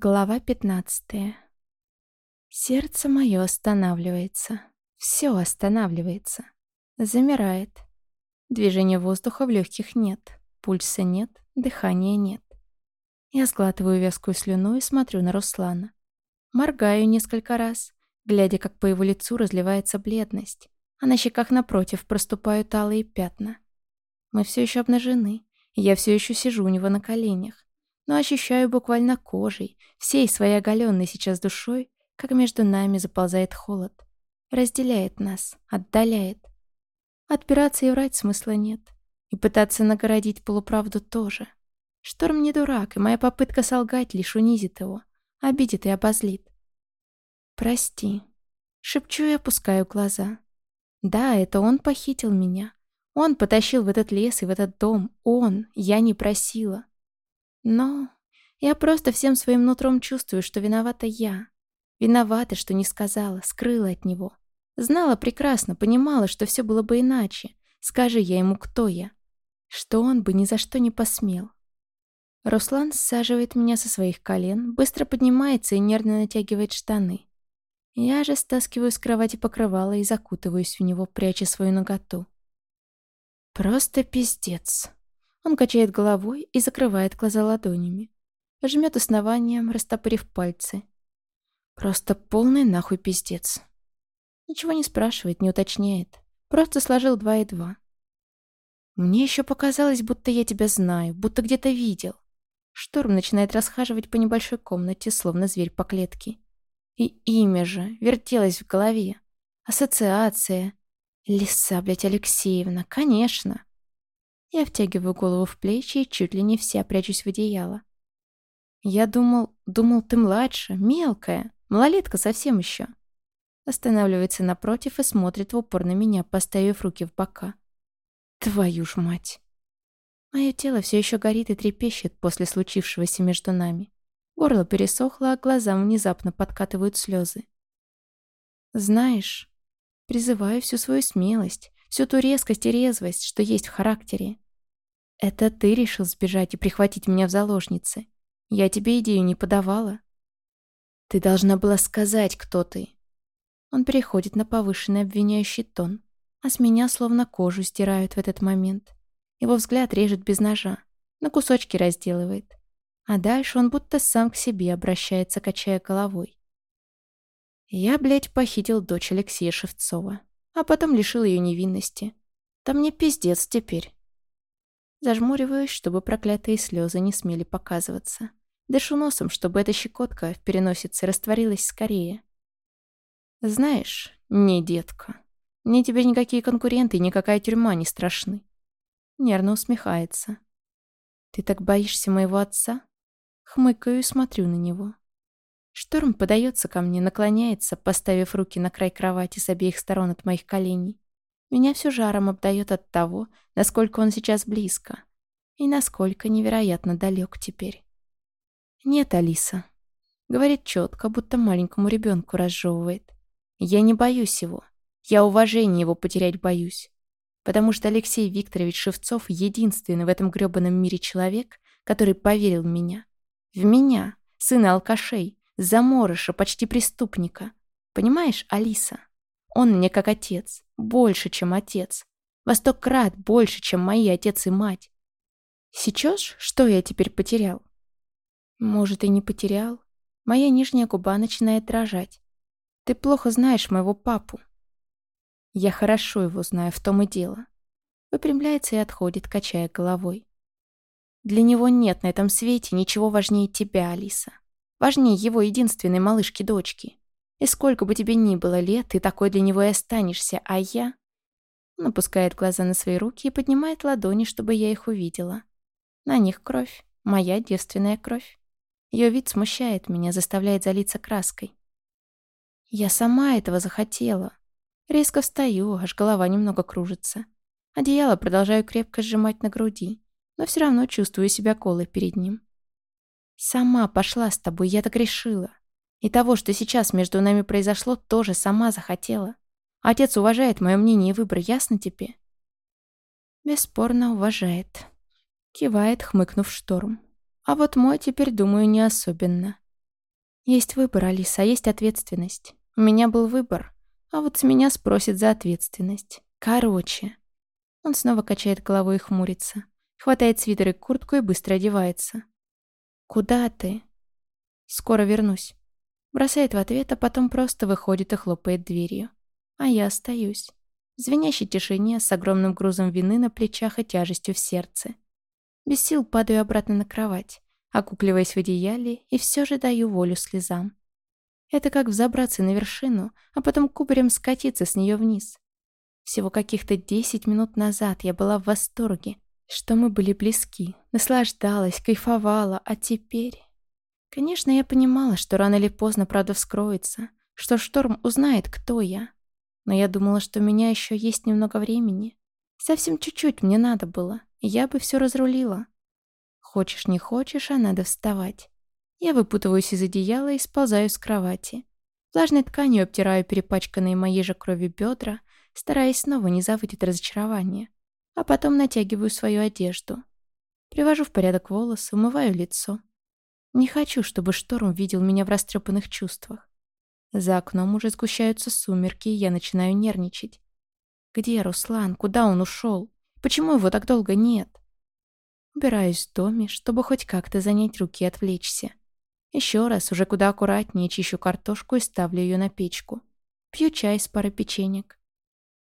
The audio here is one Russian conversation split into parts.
Глава 15. Сердце мое останавливается. Все останавливается. Замирает. Движения воздуха в легких нет. Пульса нет, дыхания нет. Я сглатываю вязкую слюну и смотрю на Руслана. Моргаю несколько раз, глядя, как по его лицу разливается бледность, а на щеках напротив проступают алые пятна. Мы все еще обнажены, и я все еще сижу у него на коленях но ощущаю буквально кожей, всей своей оголенной сейчас душой, как между нами заползает холод. Разделяет нас, отдаляет. Отпираться и врать смысла нет. И пытаться нагородить полуправду тоже. Шторм не дурак, и моя попытка солгать лишь унизит его, обидит и обозлит. «Прости», — шепчу и опускаю глаза. «Да, это он похитил меня. Он потащил в этот лес и в этот дом. Он, я не просила. Но я просто всем своим нутром чувствую, что виновата я. Виновата, что не сказала, скрыла от него. Знала прекрасно, понимала, что все было бы иначе. Скажи я ему, кто я. Что он бы ни за что не посмел. Руслан саживает меня со своих колен, быстро поднимается и нервно натягивает штаны. Я же стаскиваю с кровати покрывало и закутываюсь в него, пряча свою ноготу. Просто пиздец. Он качает головой и закрывает глаза ладонями. Жмет основанием, растопырив пальцы. Просто полный нахуй пиздец. Ничего не спрашивает, не уточняет. Просто сложил два и два. Мне еще показалось, будто я тебя знаю, будто где-то видел. Шторм начинает расхаживать по небольшой комнате, словно зверь по клетке. И имя же вертелось в голове. Ассоциация. Лиса, блядь, Алексеевна, конечно. Я втягиваю голову в плечи и чуть ли не вся прячусь в одеяло. Я думал, думал, ты младше, мелкая, малолетка совсем еще. Останавливается напротив и смотрит в упор на меня, поставив руки в бока. Твою ж мать. Мое тело все еще горит и трепещет после случившегося между нами. Горло пересохло, а глазам внезапно подкатывают слезы. Знаешь, призываю всю свою смелость, всю ту резкость и резвость, что есть в характере. Это ты решил сбежать и прихватить меня в заложницы. Я тебе идею не подавала. Ты должна была сказать, кто ты. Он переходит на повышенный обвиняющий тон, а с меня словно кожу стирают в этот момент. Его взгляд режет без ножа, на кусочки разделывает. А дальше он будто сам к себе обращается, качая головой. Я, блядь, похитил дочь Алексея Шевцова а потом лишил ее невинности. Да мне пиздец теперь. Зажмуриваюсь, чтобы проклятые слезы не смели показываться. Дышу носом, чтобы эта щекотка в переносице растворилась скорее. Знаешь, не детка, мне тебе никакие конкуренты и никакая тюрьма не страшны. Нервно усмехается. Ты так боишься моего отца? Хмыкаю и смотрю на него. Шторм подается ко мне, наклоняется, поставив руки на край кровати с обеих сторон от моих коленей. Меня все жаром обдает от того, насколько он сейчас близко. И насколько невероятно далек теперь. «Нет, Алиса», — говорит четко, будто маленькому ребенку разжевывает. «Я не боюсь его. Я уважение его потерять боюсь. Потому что Алексей Викторович Шевцов единственный в этом грёбаном мире человек, который поверил в меня. В меня, сына алкашей, заморыша, почти преступника. Понимаешь, Алиса? Он мне как отец, больше, чем отец. Во сто крат больше, чем мои отец и мать. Сечешь, что я теперь потерял? Может, и не потерял. Моя нижняя губа начинает дрожать. Ты плохо знаешь моего папу. Я хорошо его знаю, в том и дело. Выпрямляется и отходит, качая головой. Для него нет на этом свете ничего важнее тебя, Алиса. Важнее его единственной малышки-дочки. И сколько бы тебе ни было лет, ты такой для него и останешься, а я... Он опускает глаза на свои руки и поднимает ладони, чтобы я их увидела. На них кровь. Моя девственная кровь. Ее вид смущает меня, заставляет залиться краской. Я сама этого захотела. Резко встаю, аж голова немного кружится. Одеяло продолжаю крепко сжимать на груди, но все равно чувствую себя колой перед ним. Сама пошла с тобой, я так решила. И того, что сейчас между нами произошло, тоже сама захотела. Отец уважает мое мнение и выбор, ясно тебе? Бесспорно уважает. Кивает, хмыкнув шторм. А вот мой теперь, думаю, не особенно. Есть выбор, Алиса, а есть ответственность. У меня был выбор, а вот с меня спросят за ответственность. Короче. Он снова качает головой и хмурится. Хватает свитер и куртку и быстро одевается. «Куда ты?» «Скоро вернусь». Бросает в ответ, а потом просто выходит и хлопает дверью. А я остаюсь. В звенящей тишине, с огромным грузом вины на плечах и тяжестью в сердце. Без сил падаю обратно на кровать, окукливаясь в одеяле и все же даю волю слезам. Это как взобраться на вершину, а потом кубарем скатиться с нее вниз. Всего каких-то десять минут назад я была в восторге, что мы были близки, наслаждалась, кайфовала, а теперь... Конечно, я понимала, что рано или поздно правда вскроется, что Шторм узнает, кто я. Но я думала, что у меня еще есть немного времени. Совсем чуть-чуть мне надо было, и я бы все разрулила. Хочешь, не хочешь, а надо вставать. Я выпутываюсь из одеяла и сползаю с кровати. Влажной тканью обтираю перепачканные моей же кровью бедра, стараясь снова не забыть от разочарования. А потом натягиваю свою одежду. Привожу в порядок волосы, умываю лицо. Не хочу, чтобы шторм видел меня в растрепанных чувствах. За окном уже сгущаются сумерки, и я начинаю нервничать. Где Руслан? Куда он ушел? Почему его так долго нет? Убираюсь в доме, чтобы хоть как-то занять руки и отвлечься. Еще раз, уже куда аккуратнее, чищу картошку и ставлю ее на печку. Пью чай с парой печенек.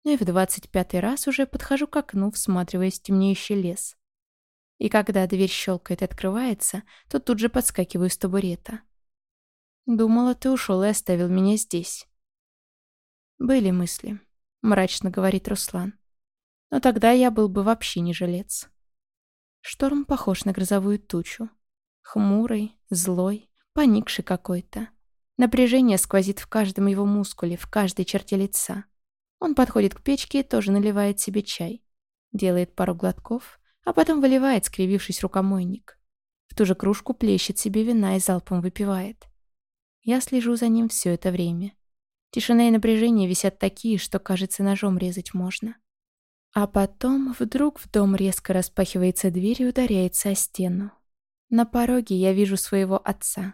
Ну и в двадцать пятый раз уже подхожу к окну, всматриваясь в темнеющий лес. И когда дверь щелкает и открывается, то тут же подскакиваю с табурета. Думала, ты ушел и оставил меня здесь. Были мысли, мрачно говорит Руслан. Но тогда я был бы вообще не жилец. Шторм похож на грозовую тучу. Хмурый, злой, поникший какой-то. Напряжение сквозит в каждом его мускуле, в каждой черте лица. Он подходит к печке и тоже наливает себе чай. Делает пару глотков, а потом выливает, скривившись рукомойник. В ту же кружку плещет себе вина и залпом выпивает. Я слежу за ним все это время. Тишина и напряжение висят такие, что, кажется, ножом резать можно. А потом вдруг в дом резко распахивается дверь и ударяется о стену. На пороге я вижу своего отца.